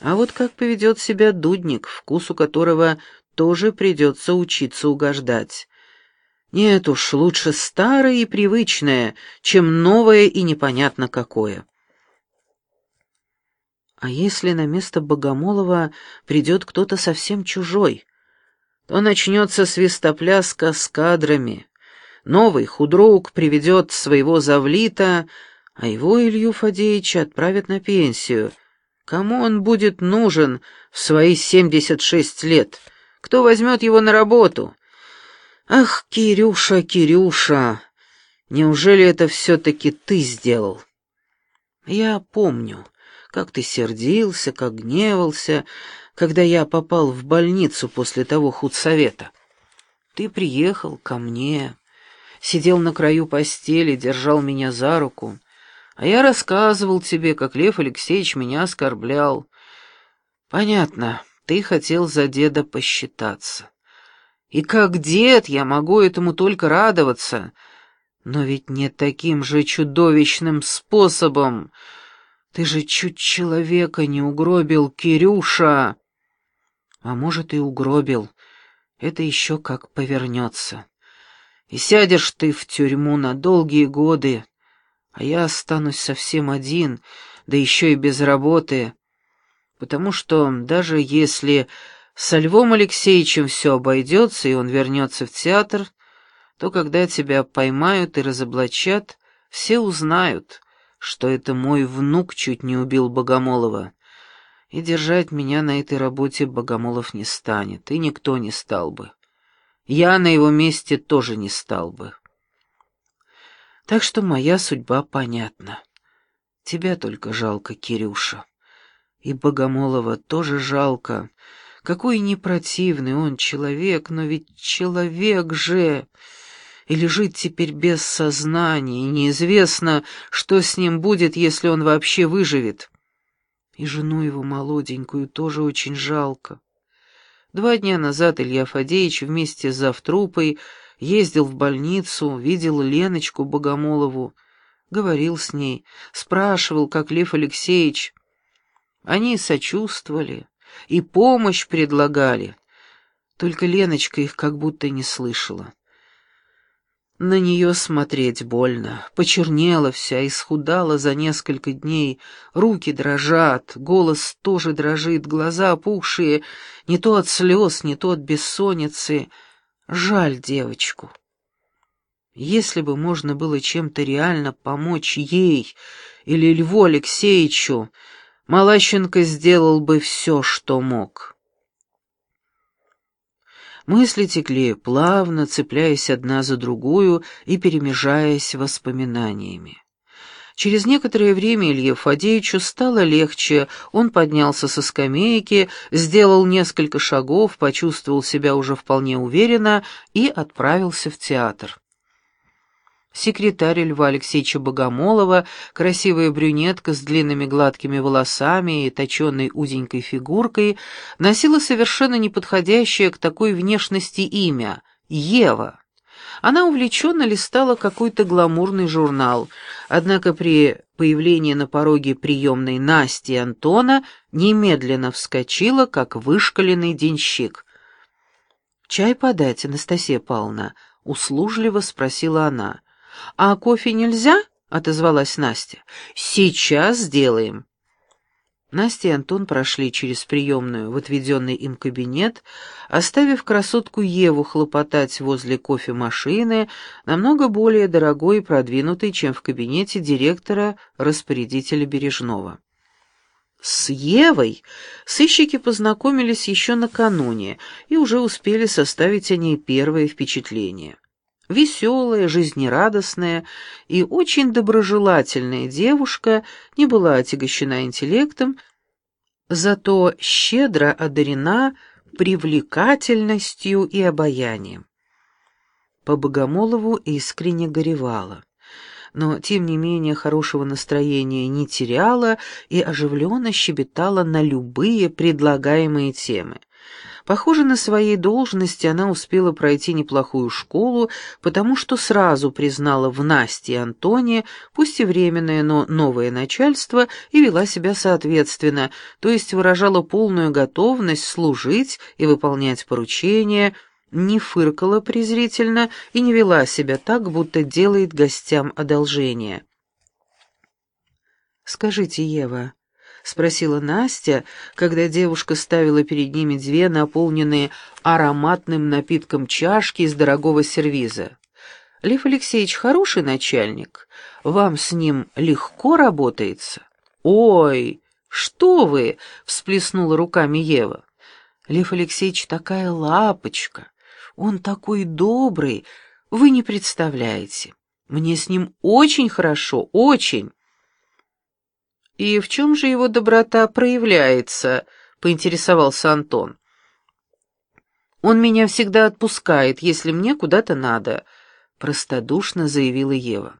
А вот как поведет себя дудник, вкусу которого тоже придется учиться угождать. Нет уж, лучше старое и привычное, чем новое и непонятно какое. А если на место Богомолова придет кто-то совсем чужой, то начнется свистопляска с кадрами. Новый худрук приведет своего завлита, а его Илью Фадеевича отправят на пенсию. Кому он будет нужен в свои семьдесят шесть лет? Кто возьмет его на работу? Ах, Кирюша, Кирюша, неужели это все-таки ты сделал? Я помню, как ты сердился, как гневался, когда я попал в больницу после того худсовета. Ты приехал ко мне, сидел на краю постели, держал меня за руку, а я рассказывал тебе, как Лев Алексеевич меня оскорблял. Понятно, ты хотел за деда посчитаться. И как дед я могу этому только радоваться, но ведь не таким же чудовищным способом. Ты же чуть человека не угробил, Кирюша. А может, и угробил. Это еще как повернется. И сядешь ты в тюрьму на долгие годы, а я останусь совсем один, да еще и без работы, потому что даже если со Львом Алексеевичем все обойдется, и он вернется в театр, то когда тебя поймают и разоблачат, все узнают, что это мой внук чуть не убил Богомолова. И держать меня на этой работе Богомолов не станет, и никто не стал бы. Я на его месте тоже не стал бы. Так что моя судьба понятна. Тебя только жалко, Кирюша. И Богомолова тоже жалко. Какой не противный он человек, но ведь человек же и лежит теперь без сознания, и неизвестно, что с ним будет, если он вообще выживет. И жену его молоденькую тоже очень жалко. Два дня назад Илья Фадеевич вместе с завтрупой ездил в больницу, видел Леночку Богомолову, говорил с ней, спрашивал, как Лев Алексеевич. Они сочувствовали и помощь предлагали, только Леночка их как будто не слышала. На нее смотреть больно. Почернела вся, исхудала за несколько дней. Руки дрожат, голос тоже дрожит, глаза опухшие, не то от слез, не то от бессонницы. Жаль девочку. Если бы можно было чем-то реально помочь ей или Льву Алексеевичу, Малащенко сделал бы все, что мог. Мысли текли плавно, цепляясь одна за другую и перемежаясь воспоминаниями. Через некоторое время Илье Фадеевичу стало легче, он поднялся со скамейки, сделал несколько шагов, почувствовал себя уже вполне уверенно и отправился в театр. Секретарь Льва Алексеевича Богомолова, красивая брюнетка с длинными гладкими волосами и точенной узенькой фигуркой, носила совершенно неподходящее к такой внешности имя — Ева. Она увлеченно листала какой-то гламурный журнал, однако при появлении на пороге приемной Насти и Антона немедленно вскочила, как вышкаленный денщик. «Чай подать, Анастасия Павловна?» — услужливо спросила она. «А кофе нельзя?» — отозвалась Настя. «Сейчас сделаем». Настя и Антон прошли через приемную в отведенный им кабинет, оставив красотку Еву хлопотать возле кофемашины, намного более дорогой и продвинутой, чем в кабинете директора-распорядителя Бережного. С Евой сыщики познакомились еще накануне и уже успели составить о ней первое впечатление. Веселая, жизнерадостная и очень доброжелательная девушка не была отягощена интеллектом, зато щедро одарена привлекательностью и обаянием. По Богомолову искренне горевала, но, тем не менее, хорошего настроения не теряла и оживленно щебетала на любые предлагаемые темы. Похоже, на своей должности она успела пройти неплохую школу, потому что сразу признала в Насте и Антоне, пусть и временное, но новое начальство, и вела себя соответственно, то есть выражала полную готовность служить и выполнять поручения, не фыркала презрительно и не вела себя так, будто делает гостям одолжение. «Скажите, Ева», — спросила Настя, когда девушка ставила перед ними две наполненные ароматным напитком чашки из дорогого сервиза. «Лев Алексеевич хороший начальник. Вам с ним легко работается?» «Ой, что вы!» — всплеснула руками Ева. «Лев Алексеевич такая лапочка. Он такой добрый. Вы не представляете. Мне с ним очень хорошо, очень». «И в чем же его доброта проявляется?» — поинтересовался Антон. «Он меня всегда отпускает, если мне куда-то надо», — простодушно заявила Ева.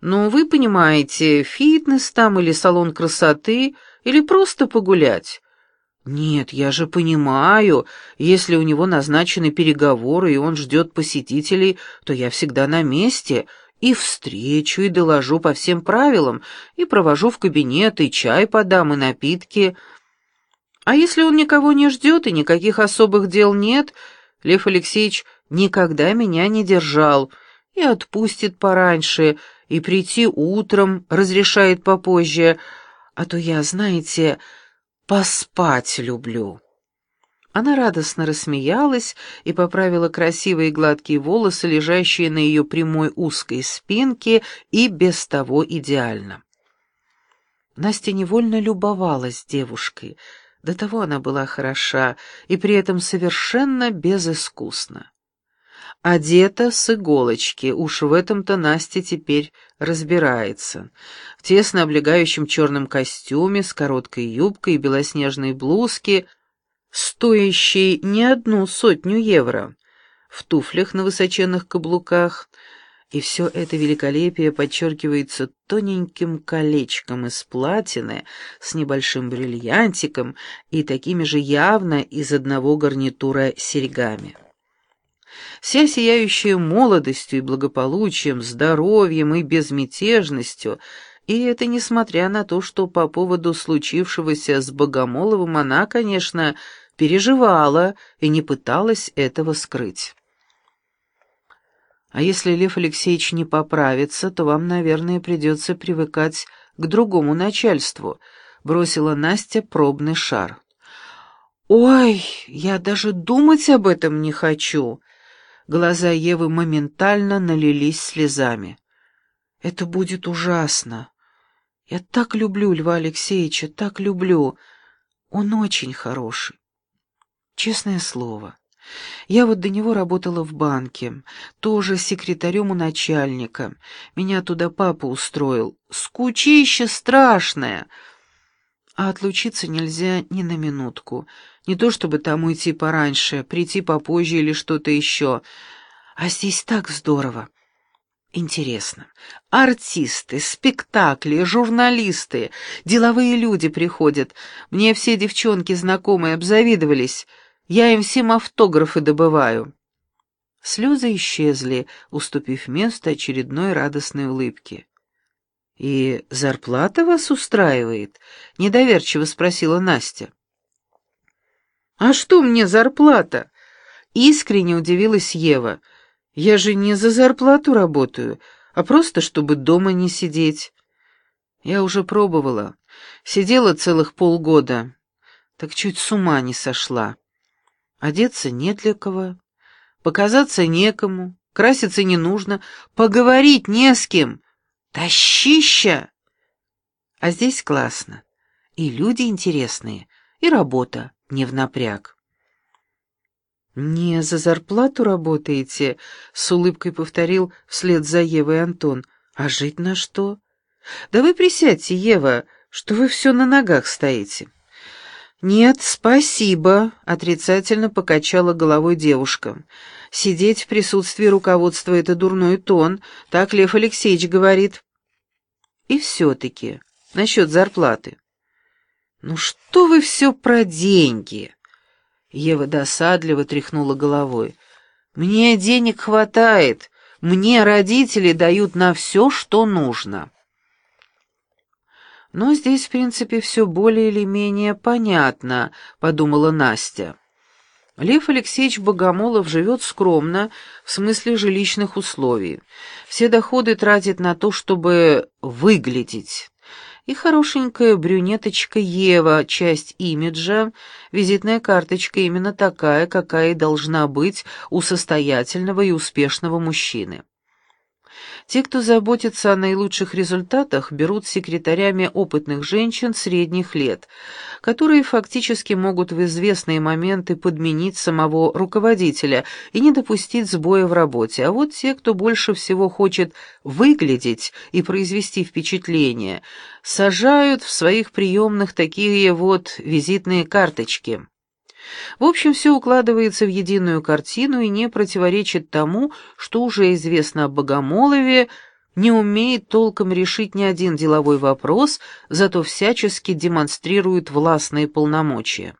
«Ну, вы понимаете, фитнес там или салон красоты, или просто погулять». «Нет, я же понимаю, если у него назначены переговоры, и он ждет посетителей, то я всегда на месте, и встречу, и доложу по всем правилам, и провожу в кабинет, и чай подам, и напитки. А если он никого не ждет, и никаких особых дел нет, Лев Алексеевич никогда меня не держал, и отпустит пораньше, и прийти утром разрешает попозже, а то я, знаете, поспать люблю». Она радостно рассмеялась и поправила красивые гладкие волосы, лежащие на ее прямой узкой спинке, и без того идеально. Настя невольно любовалась девушкой. До того она была хороша и при этом совершенно безыскусна. Одета с иголочки, уж в этом-то Настя теперь разбирается. В тесно облегающем черном костюме, с короткой юбкой и белоснежной блузке — стоящий не одну сотню евро, в туфлях на высоченных каблуках, и все это великолепие подчеркивается тоненьким колечком из платины с небольшим бриллиантиком и такими же явно из одного гарнитура серьгами. Вся сияющая молодостью и благополучием, здоровьем и безмятежностью — и это несмотря на то, что по поводу случившегося с Богомоловым она, конечно, переживала и не пыталась этого скрыть. А если Лев Алексеевич не поправится, то вам, наверное, придется привыкать к другому начальству, бросила Настя пробный шар. Ой, я даже думать об этом не хочу. Глаза Евы моментально налились слезами. Это будет ужасно. Я так люблю Льва Алексеевича, так люблю. Он очень хороший. Честное слово. Я вот до него работала в банке, тоже секретарем у начальника. Меня туда папа устроил. Скучище страшное. А отлучиться нельзя ни на минутку. Не то чтобы там уйти пораньше, прийти попозже или что-то еще. А здесь так здорово. Интересно. Артисты, спектакли, журналисты, деловые люди приходят. Мне все девчонки знакомые обзавидовались. Я им всем автографы добываю. Слезы исчезли, уступив место очередной радостной улыбке. «И зарплата вас устраивает?» — недоверчиво спросила Настя. «А что мне зарплата?» — искренне удивилась Ева — я же не за зарплату работаю, а просто чтобы дома не сидеть. Я уже пробовала. Сидела целых полгода. Так чуть с ума не сошла. Одеться нет для кого, показаться некому, краситься не нужно, поговорить не с кем. Тащища! А здесь классно. И люди интересные, и работа не в напряг. «Не за зарплату работаете?» — с улыбкой повторил вслед за Евой Антон. «А жить на что?» «Да вы присядьте, Ева, что вы все на ногах стоите». «Нет, спасибо», — отрицательно покачала головой девушка. «Сидеть в присутствии руководства — это дурной тон, так Лев Алексеевич говорит». «И все-таки, насчет зарплаты». «Ну что вы все про деньги?» Ева досадливо тряхнула головой. «Мне денег хватает. Мне родители дают на все, что нужно». «Но здесь, в принципе, все более или менее понятно», — подумала Настя. Лев Алексеевич Богомолов живет скромно, в смысле жилищных условий. Все доходы тратит на то, чтобы выглядеть. И хорошенькая брюнеточка Ева, часть имиджа, визитная карточка именно такая, какая и должна быть у состоятельного и успешного мужчины. Те, кто заботится о наилучших результатах, берут секретарями опытных женщин средних лет, которые фактически могут в известные моменты подменить самого руководителя и не допустить сбоя в работе. А вот те, кто больше всего хочет выглядеть и произвести впечатление, сажают в своих приемных такие вот визитные карточки. В общем, все укладывается в единую картину и не противоречит тому, что уже известно о Богомолове, не умеет толком решить ни один деловой вопрос, зато всячески демонстрирует властные полномочия.